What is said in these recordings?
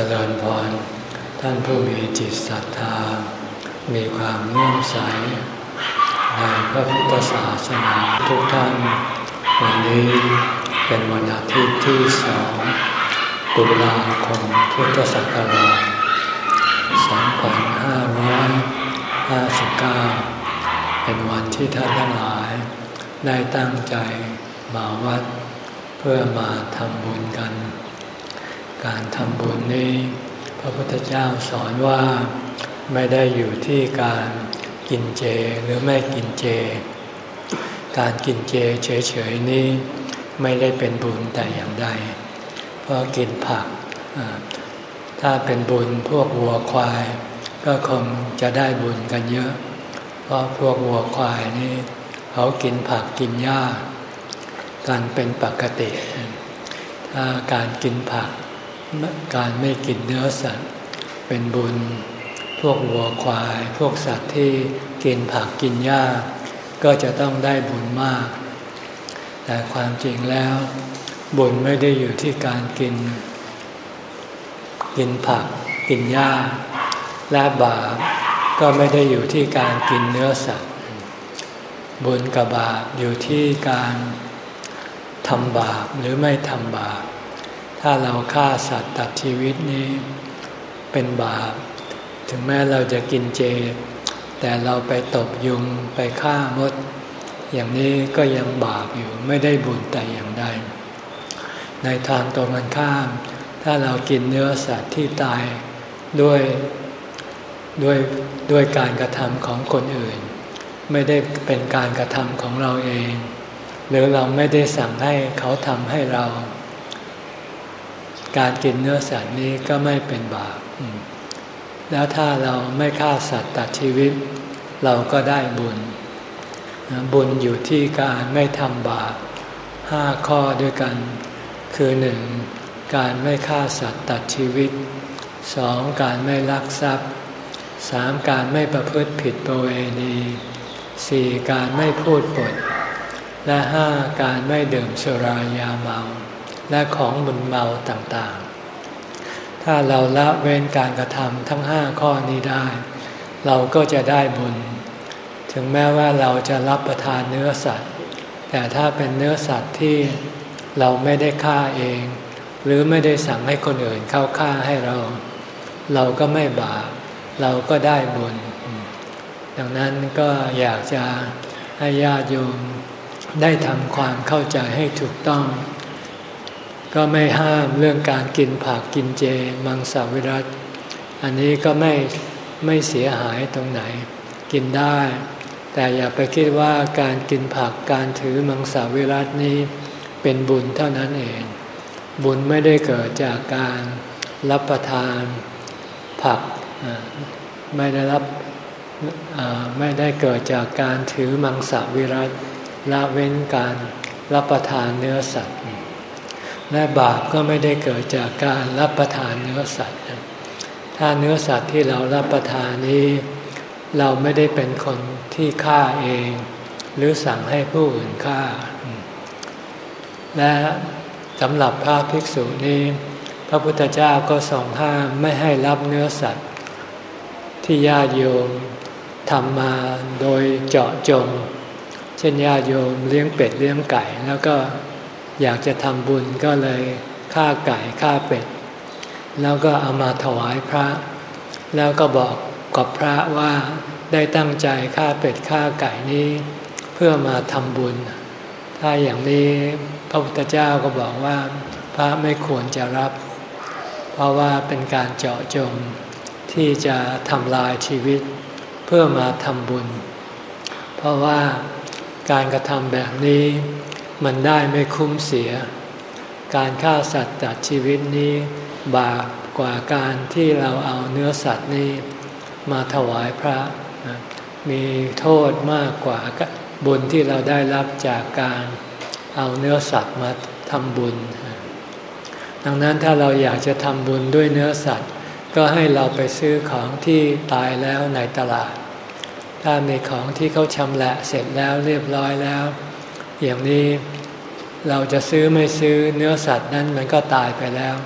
จริญพร ท่านผู้มีจิตศรัทธา มีความเลื่อมใส ในพระพุทธศาสนาทุกท่าน วันนี้เป็นวันอาทิตย์ที่สองตุลาคมพุทธศักราช 2559 เป็นวันที่ท่านทั้งหลาย ได้ตั้งใจมาวัด เพื่อมาทำบุญกัน การทำบุญนี้ พระพุทธเจ้าสอนว่าไม่ได้อยู่ที่การกินเจหรือไม่กินเจ การกินเจเฉยๆนี้ไม่ได้เป็นบุญแต่อย่างใด เพราะกินผัก ถ้าเป็นบุญพวกวัวควาย ก็คงจะได้บุญกันเยอะ เพราะพวกวัวควายนี่เขากินผักกินหญ้า กันเป็นปกติ ถ้าการกินผัก การไม่กินเนื้อสัตว์ เป็นบุญ พวกวัวควาย พวกสัตว์ที่กินผักกินหญ้า ก็จะต้องได้บุญมาก แต่ความจริงแล้ว บุญไม่ได้อยู่ที่การกิน กินผัก กินหญ้า และบาปก็ไม่ได้อยู่ที่การกินเนื้อสัตว์ บุญกับบาปอยู่ที่การทำบาปหรือไม่ทำบาป ถ้าเราฆ่าสัตว์ตัดชีวิตนี้เป็นบาป ถึงแม้เราจะกินเจ แต่เราไปตบยุงไปฆ่ามด อย่างนี้ก็ยังบาปอยู่ไม่ได้บุญแต่อย่างใด ในทางตรงกันข้าม ถ้าเรากินเนื้อสัตว์ที่ตายด้วยด้วยด้วยการกระทำของคนอื่น ไม่ได้เป็นการกระทำของเราเอง หรือเราไม่ได้สั่งให้เขาทำให้เรา การกินเนื้อสัตว์นี้ก็ไม่เป็นบาป แล้วถ้าเราไม่ฆ่าสัตว์ตัดชีวิต เราก็ได้บุญ บุญอยู่ที่การไม่ทำบาปห้าข้อด้วยกัน คือหนึ่งการไม่ฆ่าสัตว์ตัดชีวิตสองการไม่ลักทรัพย์สามการไม่ประพฤติผิดประเวณีสี่การไม่พูดปด และห้าการไม่ดื่มสุรายาเมา และของมึนเมาต่างๆ ถ้าเราละเว้นการกระทำทั้งห้าข้อนี้ได้ เราก็จะได้บุญ ถึงแม้ว่าเราจะรับประทานเนื้อสัตว์ แต่ถ้าเป็นเนื้อสัตว์ที่เราไม่ได้ฆ่าเอง หรือไม่ได้สั่งให้คนอื่นเข้าฆ่าให้เรา เราก็ไม่บาปเราก็ได้บุญ ดังนั้นก็อยากจะให้ญาติโยมได้ทำความเข้าใจให้ถูกต้อง ก็ไม่ห้ามเรื่องการกินผักกินเจมังสวิรัตอันนี้ก็ไม่ไม่เสียหายตรงไหน กินได้ แต่อย่าไปคิดว่าการกินผักการถือมังสวิรัตนี้เป็นบุญเท่านั้นเอง บุญไม่ได้เกิดจากการรับประทานผักไม่ได้รับไม่ได้เกิดจากการถือมังสวิรัตละเว้นการรับประทานเนื้อสัตว์ และบาปก็ไม่ได้เกิดจากการรับประทานเนื้อสัตว์ ถ้าเนื้อสัตว์ที่เรารับประทานนี้ เราไม่ได้เป็นคนที่ฆ่าเอง หรือสั่งให้ผู้อื่นฆ่า และสำหรับพระภิกษุนี้ พระพุทธเจ้าก็ทรงห้ามไม่ให้รับเนื้อสัตว์ ที่ญาติโยมทำมาโดยเจาะจง เช่นญาติโยมเลี้ยงเป็ดเลี้ยงไก่แล้วก็ อยากจะทำบุญก็เลยฆ่าไก่ฆ่าเป็ด แล้วก็เอามาถวายพระ แล้วก็บอกกับพระว่าได้ตั้งใจฆ่าเป็ดฆ่าไก่นี้เพื่อมาทำบุญ ถ้าอย่างนี้พระพุทธเจ้าก็บอกว่าพระไม่ควรจะรับ เพราะว่าเป็นการเจาะจงที่จะทำลายชีวิตเพื่อมาทำบุญ เพราะว่าการกระทำแบบนี้ มันได้ไม่คุ้มเสีย การฆ่าสัตว์ตัดชีวิตนี้ บาปกว่าการที่เราเอาเนื้อสัตว์นี้ มาถวายพระ มีโทษมากกว่าบุญที่เราได้รับจากการเอาเนื้อสัตว์มาทำบุญ ดังนั้นถ้าเราอยากจะทำบุญด้วยเนื้อสัตว์ ก็ให้เราไปซื้อของที่ตายแล้วในตลาด ถ้ามีของที่เขาชำแหละเสร็จแล้วเรียบร้อยแล้ว อย่างนี้เราจะซื้อไม่ซื้อเนื้อสัตว์นั้นมันก็ตายไปแล้ว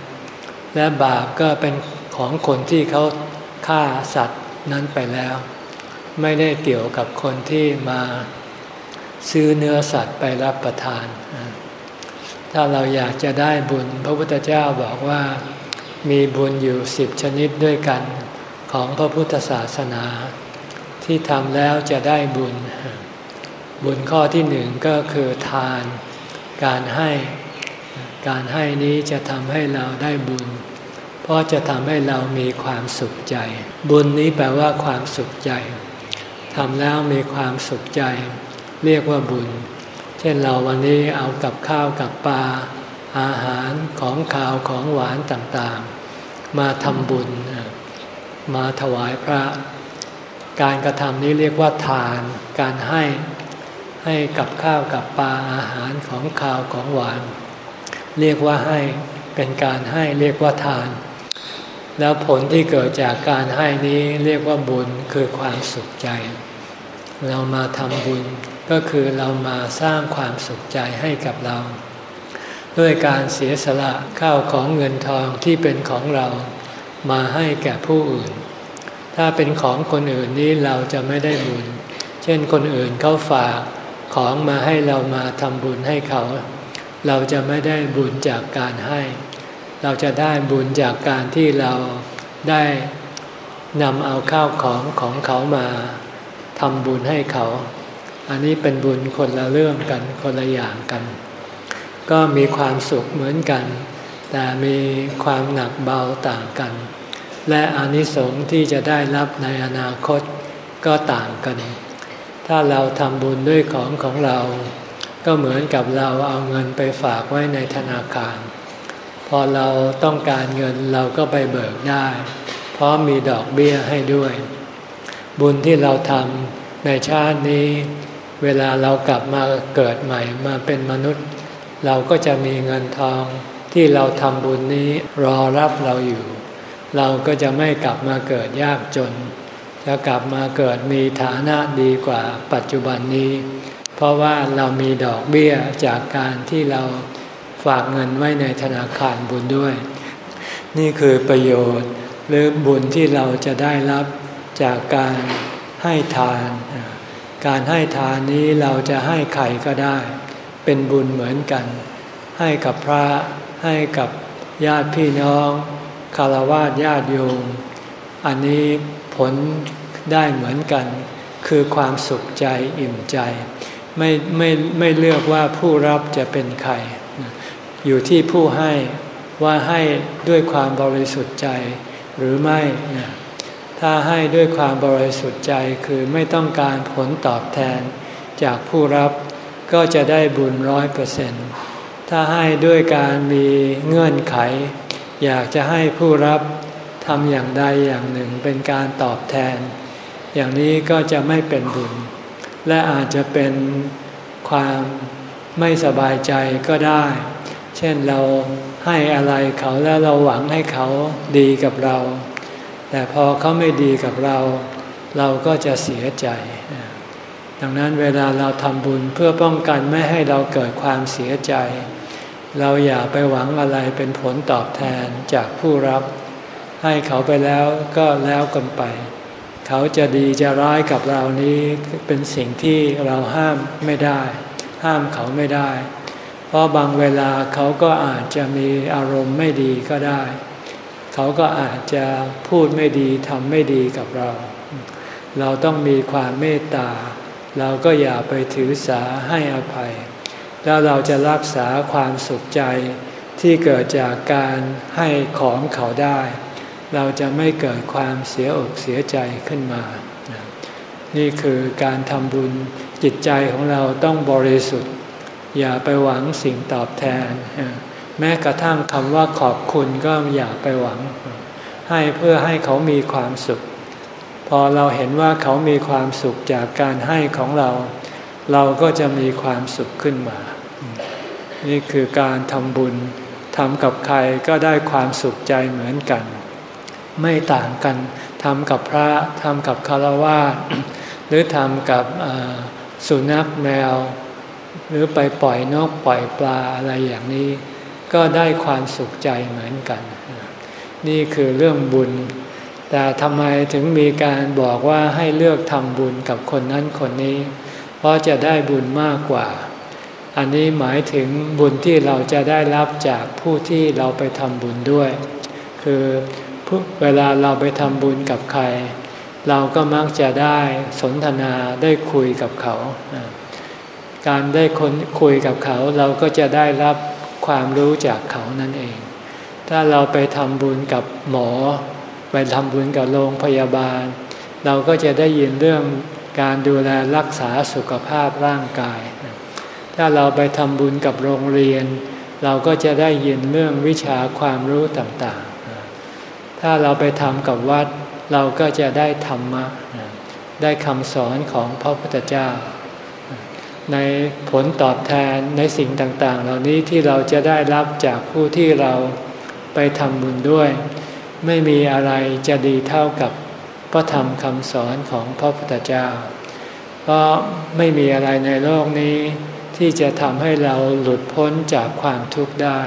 และบาปก็เป็นของคนที่เขาฆ่าสัตว์นั้นไปแล้ว ไม่ได้เกี่ยวกับคนที่มาซื้อเนื้อสัตว์ไปรับประทาน ถ้าเราอยากจะได้บุญ พระพุทธเจ้าบอกว่ามีบุญอยู่สิบชนิดด้วยกันของพระพุทธศาสนา ที่ทำแล้วจะได้บุญ บุญข้อที่หนึ่งก็คือทาน การให้ การให้นี้จะทำให้เราได้บุญ เพราะจะทำให้เรามีความสุขใจ บุญนี้แปลว่าความสุขใจทำแล้วมีความสุขใจ เรียกว่าบุญ เช่นเราวันนี้เอากับข้าวกับปลาอาหารของข้าวของหวานต่างๆ มาทำบุญ มาถวายพระ การกระทำนี้เรียกว่าทาน การให้ ให้กับข้าวกับปลาอาหารของข้าวของหวาน เรียกว่าให้เป็นการให้เรียกว่าทาน แล้วผลที่เกิดจากการให้นี้เรียกว่าบุญคือความสุขใจ เรามาทำบุญก็คือเรามาสร้างความสุขใจให้กับเรา ด้วยการเสียสละข้าวของเงินทองที่เป็นของเรามาให้แก่ผู้อื่น ถ้าเป็นของคนอื่นนี้เราจะไม่ได้บุญ เช่นคนอื่นเขาฝาก ของมาให้เรามาทำบุญให้เขา เราจะไม่ได้บุญจากการให้ เราจะได้บุญจากการที่เราได้นำเอาข้าวของของเขามาทำบุญให้เขา อันนี้เป็นบุญคนละเรื่องกันคนละอย่างกัน ก็มีความสุขเหมือนกัน แต่มีความหนักเบาต่างกัน และอนิสงส์ที่จะได้รับในอนาคตก็ต่างกัน ถ้าเราทำบุญด้วยของของเรา ก็เหมือนกับเราเอาเงินไปฝากไว้ในธนาคาร พอเราต้องการเงินเราก็ไปเบิกได้ เพราะมีดอกเบี้ยให้ด้วย บุญที่เราทำในชาตินี้ เวลาเรากลับมาเกิดใหม่มาเป็นมนุษย์ เราก็จะมีเงินทองที่เราทำบุญนี้รอรับเราอยู่ เราก็จะไม่กลับมาเกิดยากจน จะกลับมาเกิดมีฐานะดีกว่าปัจจุบันนี้ เพราะว่าเรามีดอกเบี้ยจากการที่เราฝากเงินไว้ในธนาคารบุญด้วย นี่คือประโยชน์หรือบุญที่เราจะได้รับจากการให้ทาน การให้ทานนี้เราจะให้ใครก็ได้ เป็นบุญเหมือนกัน ให้กับพระให้กับญาติพี่น้องคารวะญาติโยม อันนี้ ลได้เหมือนกัน คือความสุขใจอิ่มใจ ไม่ไม่ไม่เลือกว่าผู้รับจะเป็นใคร อยู่ที่ผู้ให้ว่าให้ด้วยความบริสุทธิ์ใจหรือไม่นะถ้าให้ด้วยความบริสุทธิ์ใจคือไม่ต้องการผลตอบแทน จากผู้รับก็จะได้บุญร้อยเปอร์เซ็นต์ถ้าให้ด้วยการมีเงื่อนไข อยากจะให้ผู้รับำอย่างใดอย่างหนึ่งเป็นการตอบแทน อย่างนี้ก็จะไม่เป็นบุญ และอาจจะเป็นความไม่สบายใจก็ได้ เช่นเราให้อะไรเขาแล้วเราหวังให้เขาดีกับเรา แต่พอเขาไม่ดีกับเรา เราก็จะเสียใจ ดังนั้นเวลาเราทำบุญเพื่อป้องกันไม่ให้เราเกิดความเสียใจ เราอย่าไปหวังอะไรเป็นผลตอบแทนจากผู้รับ ให้เขาไปแล้วก็แล้วกันไป เขาจะดีจะร้ายกับเรานี้เป็นสิ่งที่เราห้ามไม่ได้ ห้ามเขาไม่ได้ เพราะบางเวลาเขาก็อาจจะมีอารมณ์ไม่ดีก็ได้ เขาก็อาจจะพูดไม่ดีทำไม่ดีกับเรา เราต้องมีความเมตตา เราก็อย่าไปถือสาให้อภัย แล้วเราจะรักษาความสุขใจที่เกิดจากการให้ของเขาได้ เราจะไม่เกิดความเสียอกเสียใจขึ้นมา นี่คือการทำบุญจิตใจของเราต้องบริสุทธิ์ อย่าไปหวังสิ่งตอบแทน แม้กระทั่งคำว่าขอบคุณก็อย่าไปหวัง ให้เพื่อให้เขามีความสุข พอเราเห็นว่าเขามีความสุขจากการให้ของเรา เราก็จะมีความสุขขึ้นมา นี่คือการทำบุญทำกับใครก็ได้ความสุขใจเหมือนกัน ไม่ต่างกันทำกับพระทำกับคารวะหรือทำกับสุนัขแมว หรือไปปล่อยนกปล่อยปลาอะไรอย่างนี้ ก็ได้ความสุขใจเหมือนกัน นี่คือเรื่องบุญ แต่ทำไมถึงมีการบอกว่าให้เลือกทำบุญกับคนนั้นคนนี้ เพราะจะได้บุญมากกว่า อันนี้หมายถึงบุญที่เราจะได้รับจากผู้ที่เราไปทำบุญด้วย คือ เวลาเราไปทำบุญกับใคร เราก็มักจะได้สนทนาได้คุยกับเขา การได้คนคุยกับเขาเราก็จะได้รับความรู้จากเขานั่นเอง ถ้าเราไปทำบุญกับหมอ ไปทำบุญกับโรงพยาบาล เราก็จะได้ยินเรื่องการดูแลรักษาสุขภาพร่างกาย ถ้าเราไปทำบุญกับโรงเรียน เราก็จะได้ยินเรื่องวิชาความรู้ต่าง ถ้าเราไปทำกับวัด เราก็จะได้ธรรมะ ได้คำสอนของพระพุทธเจ้า ในผลตอบแทนในสิ่งต่าง ๆ เหล่านี้ที่เราจะได้รับจากผู้ที่เราไปทำบุญด้วย ไม่มีอะไรจะดีเท่ากับพระธรรมคำสอนของพระพุทธเจ้า เพราะไม่มีอะไรในโลกนี้ ที่จะทำให้เราหลุดพ้นจากความทุกข์ได้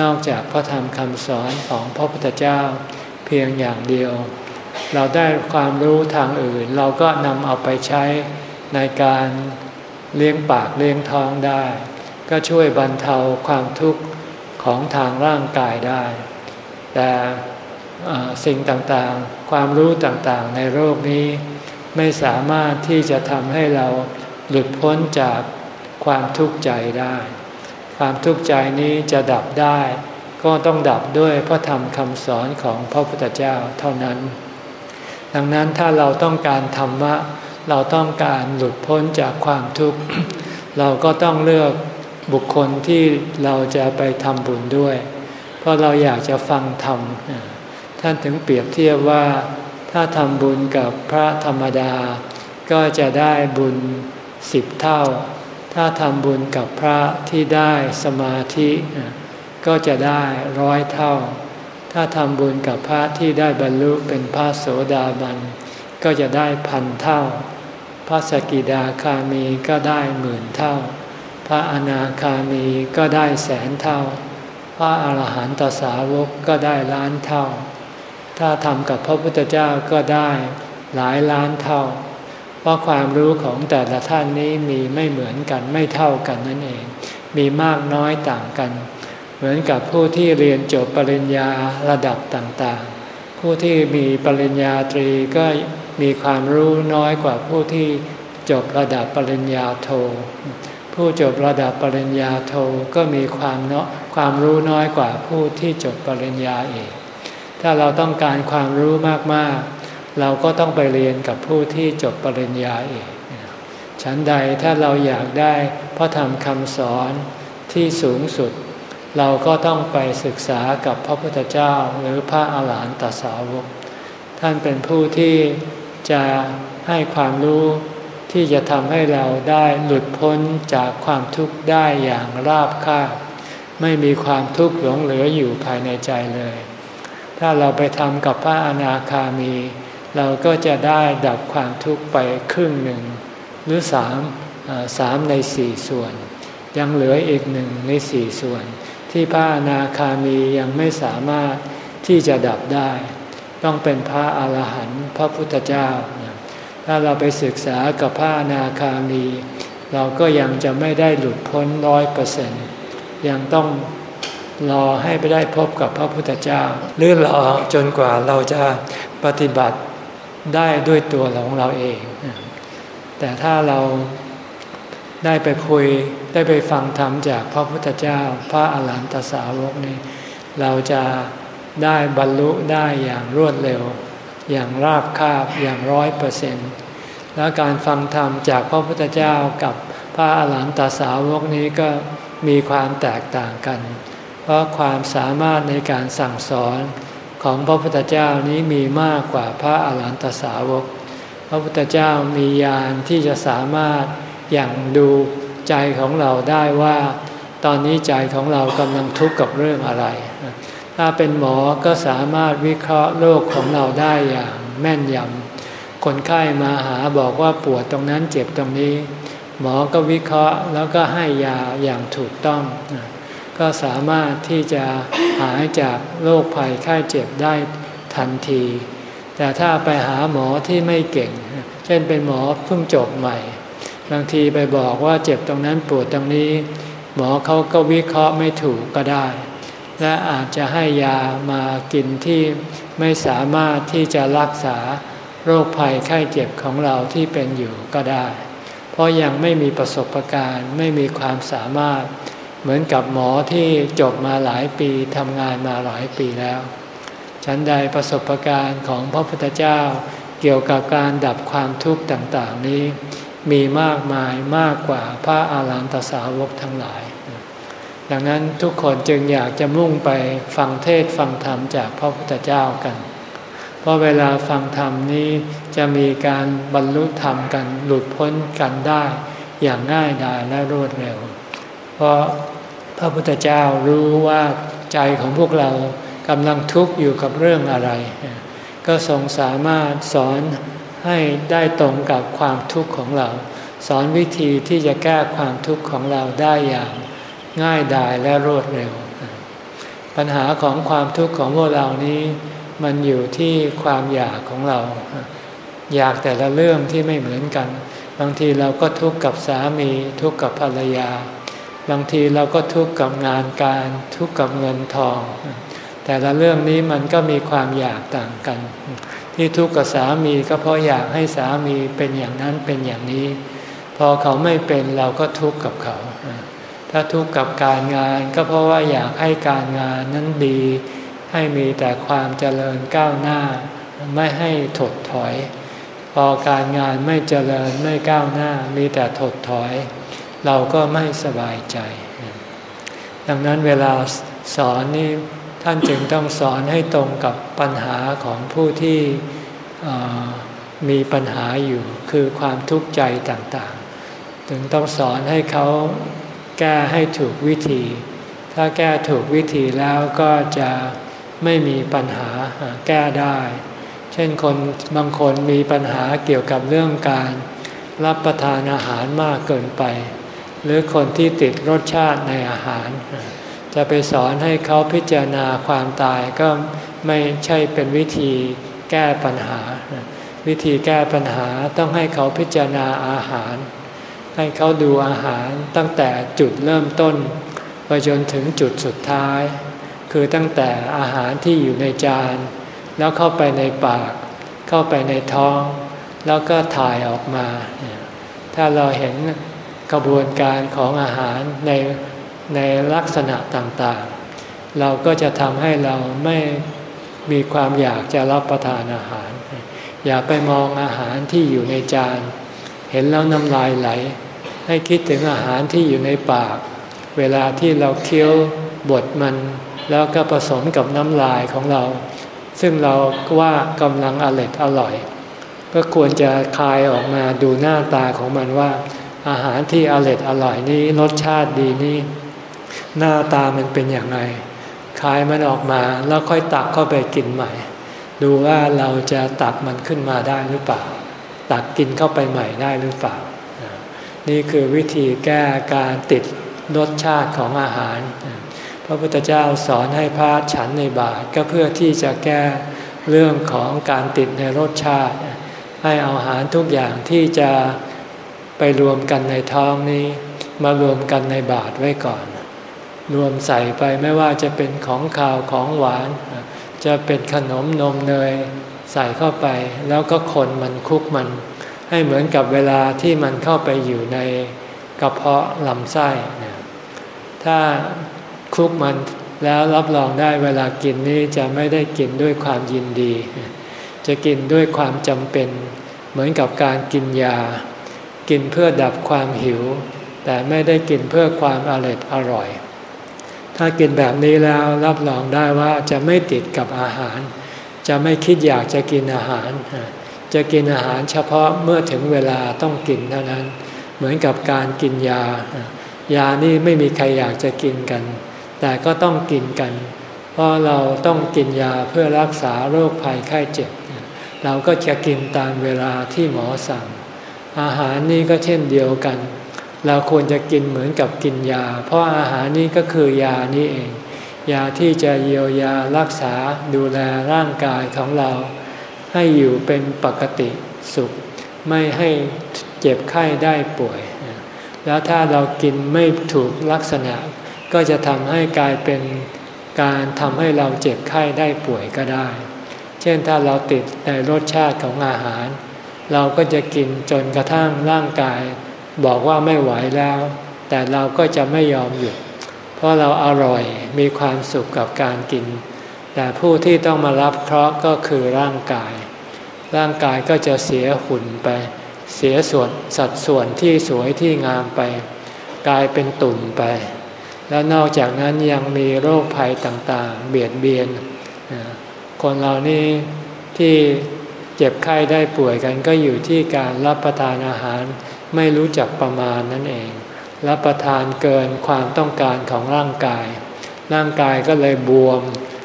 นอกจากพระธรรมคำสอนของพระพุทธเจ้าเพียงอย่างเดียว เราได้ความรู้ทางอื่น เราก็นำเอาไปใช้ในการเลี้ยงปากเลี้ยงท้องได้ ก็ช่วยบรรเทาความทุกข์ของทางร่างกายได้ แต่สิ่งต่างๆ ความรู้ต่างๆ ในโลกนี้ ไม่สามารถที่จะทำให้เราหลุดพ้นจากความทุกข์ใจได้ ความทุกข์ใจนี้จะดับได้ ก็ต้องดับด้วยพระธรรมคำสอนของพระพุทธเจ้าเท่านั้น ดังนั้นถ้าเราต้องการธรรมะ เราต้องการหลุดพ้นจากความทุกข์ เราก็ต้องเลือกบุคคลที่เราจะไปทำบุญด้วย เพราะเราอยากจะฟังธรรม ท่านถึงเปรียบเทียบว่าถ้าทำบุญกับพระธรรมดา ก็จะได้บุญสิบเท่า ถ้าทำบุญกับพระที่ได้สมาธิก็จะได้ร้อยเท่า ถ้าทำบุญกับพระที่ได้บรรลุเป็นพระโสดาบัน ก็จะได้พันเท่า พระสกิดาคามีก็ได้หมื่นเท่า พระอนาคามีก็ได้แสนเท่า พระอาหารหันตสาวกก็ได้ล้านเท่า ถ้าทำกับพระพุทธเจ้าก็ได้หลายล้านเท่า เพราะความรู้ของแต่ละท่านนี้มีไม่เหมือนกันไม่เท่ากันนั่นเอง มีมากน้อยต่างกัน เหมือนกับผู้ที่เรียนจบปริญญาระดับต่างๆ ผู้ที่มีปริญญาตรีก็มีความรู้น้อยกว่าผู้ที่จบระดับปริญญาโท ผู้จบระดับปริญญาโทก็มีความเนาะความรู้น้อยกว่าผู้ที่จบปริญญาเอก ถ้าเราต้องการความรู้มากๆ เราก็ต้องไปเรียนกับผู้ที่จบปริญญาเอกฉันใดถ้าเราอยากได้พระธรรมคำสอนที่สูงสุด เราก็ต้องไปศึกษากับพระพุทธเจ้าหรือพระอาหารหันตสาวก ท่านเป็นผู้ที่จะให้ความรู้ที่จะทำให้เราได้หลุดพ้นจากความทุกข์ได้อย่างราบคาบไม่มีความทุกข์หลงเหลืออยู่ภายในใจเลย ถ้าเราไปทำกับพระอนาคามี เราก็จะได้ดับความทุกข์ไปครึ่งหนึ่ง หรือสามสามในสี่ส่วน ยังเหลืออีกหนึ่งในสี่ส่วน ที่พระอนาคามียังไม่สามารถที่จะดับได้ ต้องเป็นพระอาหารหันต์พระพุทธเจ้า ถ้าเราไปศึกษากับพระอนาคามี เราก็ยังจะไม่ได้หลุดพ้นร้อยเปอร์เซ็นต์ยังต้องรอให้ไปได้พบกับพระพุทธเจ้า หรือรอจนกว่าเราจะปฏิบัติ ได้ด้วยตัวของเราเอง แต่ถ้าเราได้ไปคุยได้ไปฟังธรรมจากพระพุทธเจ้า พระอาหารหันตสาวกนี่เราจะได้บรรลุได้อย่างรวดเร็ว อย่างราบคาบอย่างร้อยเปอร์เซ็นต์และการฟังธรรมจากพระพุทธเจ้ากับพระอาหารหันตสาวกนี้ก็มีความแตกต่างกัน เพราะความสามารถในการสั่งสอน ของพระพุทธเจ้านี้มีมากกว่าพระอาหารหันตสาวก พระพุทธเจ้ามีญาณที่จะสามารถอย่างดูใจของเราได้ว่า ตอนนี้ใจของเรากำลังทุกข์กับเรื่องอะไร ถ้าเป็นหมอก็สามารถวิเคราะห์โรคของเราได้อย่างแม่นยำคนไข้มาหาบอกว่าปวดตรงนั้นเจ็บตรงนี้ หมอก็วิเคราะห์แล้วก็ให้ยาอย่างถูกต้อง ก็สามารถที่จะหายจากโรคภัยไข้เจ็บได้ทันที แต่ถ้าไปหาหมอที่ไม่เก่ง เช่นเป็นหมอเพิ่งจบใหม่ บางทีไปบอกว่าเจ็บตรงนั้นปวดตรงนี้ หมอเขาก็วิเคราะห์ไม่ถูกก็ได้ และอาจจะให้ยามากินที่ไม่สามารถที่จะรักษาโรคภัยไข้เจ็บของเราที่เป็นอยู่ก็ได้ เพราะยังไม่มีประสบการณ์ไม่มีความสามารถ เหมือนกับหมอที่จบมาหลายปีทำงานมาหลายปีแล้ว ฉันใดประสบการณ์ของพระพุทธเจ้าเกี่ยวกับการดับความทุกข์ต่างๆนี้ มีมากมายมากกว่าพระอาลันตสาวกทั้งหลาย ดังนั้นทุกคนจึงอยากจะมุ่งไปฟังเทศฟังธรรมจากพระพุทธเจ้ากัน เพราะเวลาฟังธรรมนี้จะมีการบรรลุธรรมกันหลุดพ้นกันได้อย่างง่ายดายและรวดเร็ว เพราะพระพุทธเจ้ารู้ว่าใจของพวกเรากำลังทุกข์อยู่กับเรื่องอะไร ก็ทรงสามารถสอนให้ได้ตรงกับความทุกข์ของเรา สอนวิธีที่จะแก้ความทุกข์ของเราได้อย่างง่ายดายและรวดเร็ว ปัญหาของความทุกข์ของพวกเรานี้มันอยู่ที่ความอยากของเรา อยากแต่ละเรื่องที่ไม่เหมือนกัน บางทีเราก็ทุกข์กับสามี ทุกข์กับภรรยา บางทีเราก็ทุกข์กับงานการทุกข์กับเงินทอง แต่ละเรื่องนี้มันก็มีความอยากต่างกัน ที่ทุกข์กับสามีก็เพราะอยากให้สามีเป็นอย่างนั้นเป็นอย่างนี้ พอเขาไม่เป็นเราก็ทุกข์กับเขา ถ้าทุกข์กับการงานก็เพราะว่าอยากให้การงานนั้นดี ให้มีแต่ความเจริญก้าวหน้า ไม่ให้ถดถอย พอการงานไม่เจริญไม่ก้าวหน้ามีแต่ถดถอย เราก็ไม่สบายใจ ดังนั้นเวลาสอนนี่ท่านจึงต้องสอนให้ตรงกับปัญหาของผู้ที่มีปัญหาอยู่คือความทุกข์ใจต่างๆ ถึงต้องสอนให้เขาแก้ให้ถูกวิธี ถ้าแก้ถูกวิธีแล้วก็จะไม่มีปัญหาแก้ได้ เช่นคนบางคนมีปัญหาเกี่ยวกับเรื่องการรับประทานอาหารมากเกินไป หรือคนที่ติดรสชาติในอาหาร จะไปสอนให้เขาพิจารณาความตายก็ไม่ใช่เป็นวิธีแก้ปัญหา วิธีแก้ปัญหาต้องให้เขาพิจารณาอาหาร ให้เขาดูอาหารตั้งแต่จุดเริ่มต้นไปจนถึงจุดสุดท้าย คือตั้งแต่อาหารที่อยู่ในจาน แล้วเข้าไปในปาก เข้าไปในท้อง แล้วก็ถ่ายออกมา ถ้าเราเห็น กระบวนการของอาหารในในลักษณะต่างๆ เราก็จะทำให้เราไม่มีความอยากจะรับประทานอาหาร อย่าไปมองอาหารที่อยู่ในจาน เห็นแล้วน้ำลายไหล ให้คิดถึงอาหารที่อยู่ในปาก เวลาที่เราเคี้ยวบดมัน แล้วก็ผสมกับน้ำลายของเรา ซึ่งเราว่ากำลังอร่อยอร่อย ก็ควรจะคายออกมาดูหน้าตาของมันว่า อาหารที่อร่อยอร่อยนี้รสชาติดีนี้ หน้าตามันเป็นอย่างไรคายมันออกมาแล้วค่อยตักเข้าไปกินใหม่ ดูว่าเราจะตักมันขึ้นมาได้หรือเปล่า ตักกินเข้าไปใหม่ได้หรือเปล่า นี่คือวิธีแก้การติดรสชาติของอาหาร พระพุทธเจ้าสอนให้พระฉันในบาตรก็เพื่อที่จะแก้เรื่องของการติดในรสชาติ ให้เอาอาหารทุกอย่างที่จะ ไปรวมกันในท้องนี้ มารวมกันในบาตรไว้ก่อน รวมใส่ไปไม่ว่าจะเป็นของขาวของหวาน จะเป็นขนมนมเนยใส่เข้าไป แล้วก็คนมันคุกมัน ให้เหมือนกับเวลาที่มันเข้าไปอยู่ในกระเพาะลำไส้ถ้าคุกมันแล้วรับรองได้เวลากินนี้จะไม่ได้กินด้วยความยินดี จะกินด้วยความจำเป็น เหมือนกับการกินยา กินเพื่อดับความหิว แต่ไม่ได้กินเพื่อความอร่อยอร่อย ถ้ากินแบบนี้แล้วรับรองได้ว่าจะไม่ติดกับอาหาร จะไม่คิดอยากจะกินอาหาร จะกินอาหารเฉพาะเมื่อถึงเวลาต้องกินเท่านั้น เหมือนกับการกินยา ยานี่ไม่มีใครอยากจะกินกัน แต่ก็ต้องกินกัน เพราะเราต้องกินยาเพื่อรักษาโรคภัยไข้เจ็บ เราก็จะกินตามเวลาที่หมอสั่ง อาหารนี่ก็เช่นเดียวกัน เราควรจะกินเหมือนกับกินยา เพราะอาหารนี้ก็คือยานี่เอง ยาที่จะเยียวยารักษาดูแลร่างกายของเรา ให้อยู่เป็นปกติสุข ไม่ให้เจ็บไข้ได้ป่วย แล้วถ้าเรากินไม่ถูกลักษณะ ก็จะทำให้กลายเป็นการทำให้เราเจ็บไข้ได้ป่วยก็ได้ เช่นถ้าเราติดในรสชาติของอาหาร เราก็จะกินจนกระทั่งร่างกาย บอกว่าไม่ไหวแล้ว แต่เราก็จะไม่ยอมหยุด เพราะเราอร่อยมีความสุขกับการกิน แต่ผู้ที่ต้องมารับเคราะห์ก็คือร่างกาย ร่างกายก็จะเสียหุ่นไป เสียส่วนสัดส่วนที่สวยที่งามไป กลายเป็นตุ่มไป แล้วนอกจากนั้นยังมีโรคภัยต่างๆ เบียดเบียน คนเรานี่ที่ เจ็บไข้ได้ป่วยกันก็อยู่ที่การรับประทานอาหารไม่รู้จักประมาณนั่นเอง รับประทานเกินความต้องการของร่างกาย ร่างกายก็เลยบวม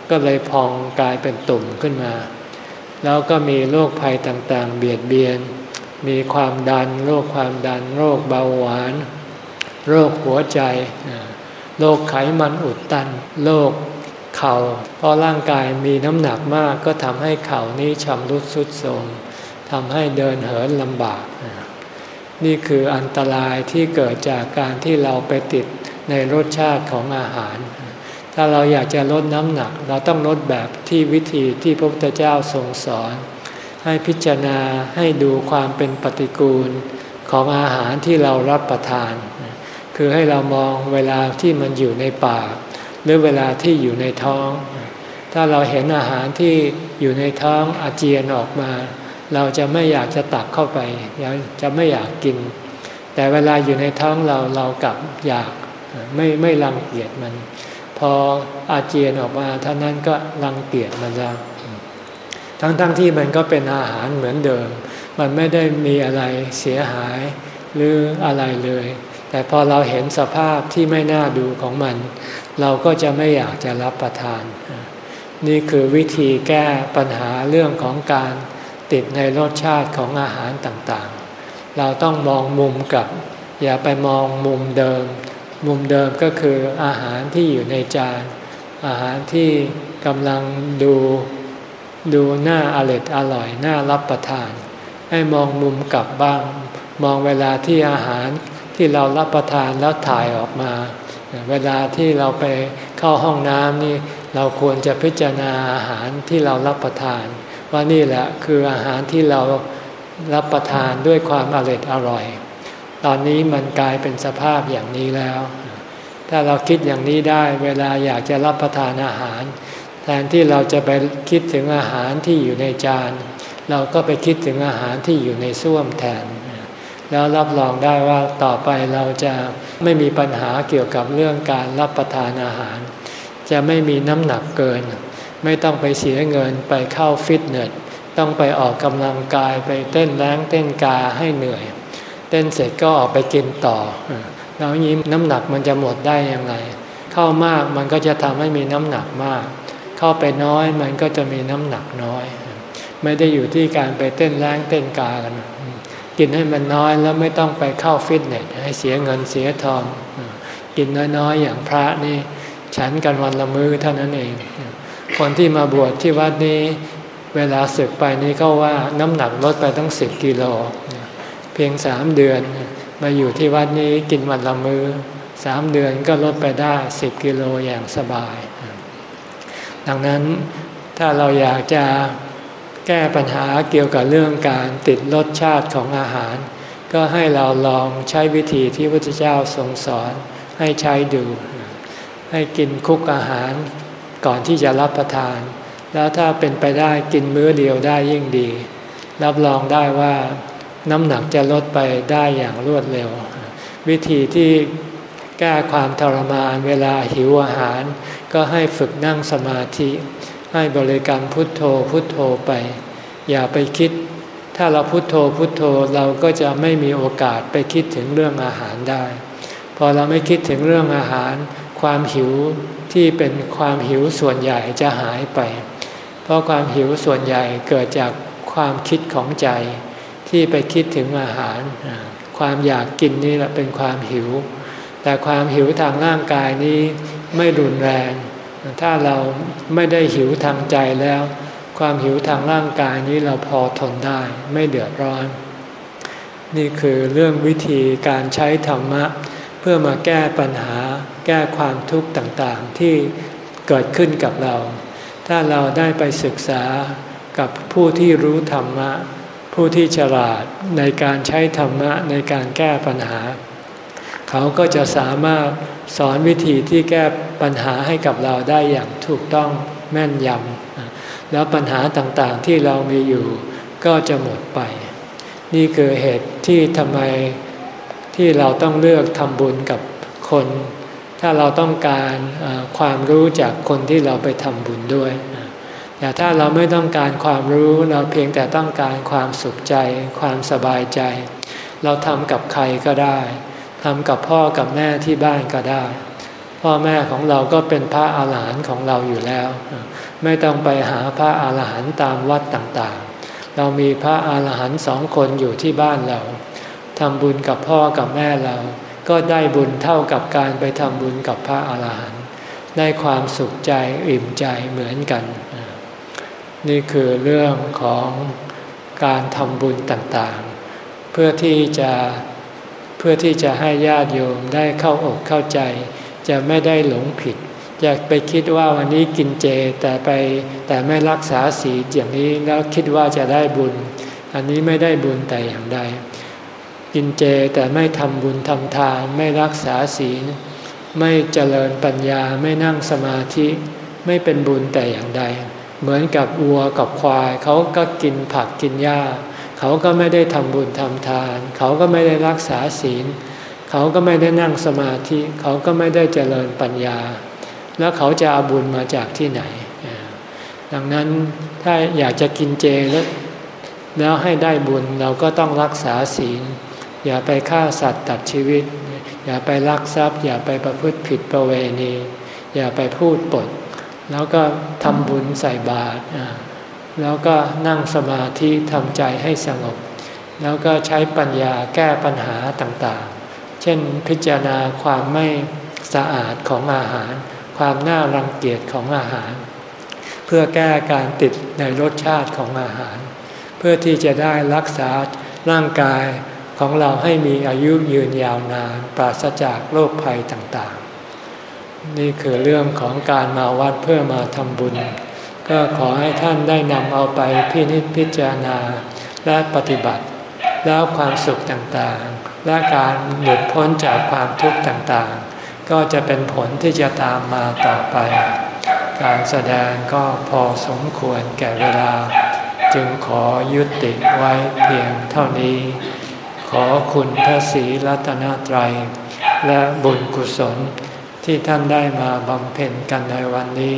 ก็เลยพองกลายเป็นตุ่มขึ้นมา แล้วก็มีโรคภัยต่างๆ เบียดเบียน มีความดัน โรคความดัน โรคเบาหวาน โรคหัวใจ โรคไขมันอุดตัน โรค เข่าเพราะร่างกายมีน้ำหนักมากก็ทำให้เข่านี้ชำรุดทรุดโทรมทำให้เดินเหินลำบาก นี่คืออันตรายที่เกิดจากการที่เราไปติดในรสชาติของอาหาร ถ้าเราอยากจะลดน้ำหนัก เราต้องลดแบบที่วิธีที่พระพุทธเจ้าทรงสอน ให้พิจารณาให้ดูความเป็นปฏิกูลของอาหารที่เรารับประทาน คือให้เรามองเวลาที่มันอยู่ในปาก หรือเวลาที่อยู่ในท้อง ถ้าเราเห็นอาหารที่อยู่ในท้องอาเจียนออกมา เราจะไม่อยากจะตักเข้าไปจะไม่อยากกิน แต่เวลาอยู่ในท้องเราเรากลับอยากไม่ไม่รังเกียจมัน พออาเจียนออกมาท่านั้นก็รังเกียจมันแล้วทั้งๆทที่มันก็เป็นอาหารเหมือนเดิม มันไม่ได้มีอะไรเสียหายหรืออะไรเลย แต่พอเราเห็นสภาพที่ไม่น่าดูของมัน เราก็จะไม่อยากจะรับประทาน นี่คือวิธีแก้ปัญหาเรื่องของการติดในรสชาติของอาหารต่างๆ เราต้องมองมุมกับ อย่าไปมองมุมเดิม มุมเดิมก็คืออาหารที่อยู่ในจาน อาหารที่กำลังดูดูหน้าอร่อยอร่อยน่ารับประทาน ให้มองมุมกลับบ้าง มองเวลาที่อาหารที่เรารับประทานแล้วถ่ายออกมา เวลาที่เราไปเข้าห้องน้ำนี่เราควรจะพิจารณาอาหารที่เรารับประทาน ว่านี่แหละคืออาหารที่เรารับประทานด้วยความอร่อยอร่อย ตอนนี้มันกลายเป็นสภาพอย่างนี้แล้ว ถ้าเราคิดอย่างนี้ได้เวลาอยากจะรับประทานอาหาร แทนที่เราจะไปคิดถึงอาหารที่อยู่ในจาน เราก็ไปคิดถึงอาหารที่อยู่ในส้วมแทน แล้วรับรองได้ว่าต่อไปเราจะไม่มีปัญหาเกี่ยวกับเรื่องการรับประทานอาหาร จะไม่มีน้ำหนักเกิน ไม่ต้องไปเสียเงินไปเข้าฟิตเนสต้องไปออกกำลังกายไปเต้นแรงเต้นกาให้เหนื่อย เต้นเสร็จก็ออกไปกินต่อแล้วยิ้น้ำหนักมันจะหมดได้ยังไงเข้ามากมันก็จะทำให้มีน้ำหนักมาก เข้าไปน้อยมันก็จะมีน้ำหนักน้อย ไม่ได้อยู่ที่การไปเต้นแรงเต้นกากัน กินให้มันน้อยแล้วไม่ต้องไปเข้าฟิตเนสให้เสียเงินเสียทอง กินน้อยๆอย่างพระนี่ฉันกันวันละมือเท่านั้นเอง คนที่มาบวชที่วัดนี้ เวลาศึกไปนี้ก็ว่าน้ำหนักลดไปตั้งสิบกิโล เพียงสามเดือน มาอยู่ที่วัดนี้กินวันละมือสามเดือนก็ลดไปได้สิบกิโลอย่างสบาย ดังนั้นถ้าเราอยากจะ แก้ปัญหาเกี่ยวกับเรื่องการติดรสชาติของอาหาร ก็ให้เราลองใช้วิธีที่พระพุทธเจ้าทรงสอนให้ใช้ดู ให้กินคุกอาหารก่อนที่จะรับประทาน แล้วถ้าเป็นไปได้กินมื้อเดียวได้ยิ่งดี รับรองได้ว่าน้ำหนักจะลดไปได้อย่างรวดเร็ว วิธีที่แก้ความทรมานเวลาหิวอาหาร ก็ให้ฝึกนั่งสมาธิ ให้บริกรรมพุทโธพุทโธไป อย่าไปคิด ถ้าเราพุทโธพุทโธเราก็จะไม่มีโอกาสไปคิดถึงเรื่องอาหารได้ พอเราไม่คิดถึงเรื่องอาหาร ความหิวที่เป็นความหิวส่วนใหญ่จะหายไป เพราะความหิวส่วนใหญ่เกิดจากความคิดของใจ ที่ไปคิดถึงอาหาร ความอยากกินนี่แหละเป็นความหิว แต่ความหิวทางร่างกายนี้ไม่รุนแรง ถ้าเราไม่ได้หิวทางใจแล้ว ความหิวทางร่างกายนี้เราพอทนได้ไม่เดือดร้อน นี่คือเรื่องวิธีการใช้ธรรมะ เพื่อมาแก้ปัญหา แก้ความทุกข์ต่างๆ ที่เกิดขึ้นกับเรา ถ้าเราได้ไปศึกษากับผู้ที่รู้ธรรมะ ผู้ที่ฉลาดในการใช้ธรรมะในการแก้ปัญหา เขาก็จะสามารถ สอนวิธีที่แก้ปัญหาให้กับเราได้อย่างถูกต้องแม่นยำแล้วปัญหาต่างๆที่เรามีอยู่ก็จะหมดไป นี่คือเหตุที่ทำไมที่เราต้องเลือกทำบุญกับคน ถ้าเราต้องการความรู้จากคนที่เราไปทำบุญด้วยแต่ถ้าเราไม่ต้องการความรู้เราเพียงแต่ต้องการความสุขใจ ความสบายใจ เราทำกับใครก็ได้ ทำกับพ่อกับแม่ที่บ้านก็ได้ พ่อแม่ของเราก็เป็นพระอาหารหันต์ของเราอยู่แล้ว ไม่ต้องไปหาพระอาหารหันต์ตามวัดต่างๆ เรามีพระอาหารหันต์สองคนอยู่ที่บ้านเราทำบุญกับพ่อกับแม่เรา ก็ได้บุญเท่ากับการไปทำบุญกับพระอาหารหันต์ได้ความสุขใจอิ่มใจเหมือนกัน นี่คือเรื่องของการทำบุญต่างๆ เพื่อที่จะ พื่อที่จะให้ญาติโยมได้เข้าอกเข้าใจ จะไม่ได้หลงผิดอยากไปคิดว่าวันนี้กินเจแต่ไปแต่ไม่รักษาศีลอย่างนี้แล้วคิดว่าจะได้บุญ อันนี้ไม่ได้บุญแต่อย่างใด กินเจแต่ไม่ทำบุญทำทานไม่รักษาศีลไม่เจริญปัญญาไม่นั่งสมาธิไม่เป็นบุญแต่อย่างใด เหมือนกับวัวกับควายเขาก็กินผักกินหญ้า เขาก็ไม่ได้ทำบุญทำทาน เขาก็ไม่ได้รักษาศีล เขาก็ไม่ได้นั่งสมาธิ เขาก็ไม่ได้เจริญปัญญา แล้วเขาจะเอาบุญมาจากที่ไหน ดังนั้นถ้าอยากจะกินเจแล้วแล้วให้ได้บุญเราก็ต้องรักษาศีล อย่าไปฆ่าสัตว์ตัดชีวิต อย่าไปลักทรัพย์ อย่าไปประพฤติผิดประเวณี อย่าไปพูดปด แล้วก็ทำบุญใส่บาตร แล้วก็นั่งสมาธิทำใจให้สงบ แล้วก็ใช้ปัญญาแก้ปัญหาต่างๆ เช่นพิจารณาความไม่สะอาดของอาหาร ความน่ารังเกียจของอาหาร เพื่อแก้การติดในรสชาติของอาหาร เพื่อที่จะได้รักษาร่างกายของเราให้มีอายุยืนยาวนาน ปราศจากโรคภัยต่างๆ นี่คือเรื่องของการมาวัดเพื่อมาทำบุญ ก็ขอให้ท่านได้นำเอาไปพินิจพิจารณาและปฏิบัติ แล้วความสุขต่างๆ และการหลุดพ้นจากความทุกข์ต่างๆ ก็จะเป็นผลที่จะตามมาต่อไป การแสดงก็พอสมควรแก่เวลา จึงขอยุติไว้เพียงเท่านี้ ขอคุณพระศรีรัตนตรัย และบุญกุศลที่ท่านได้มาบำเพ็ญกันในวันนี้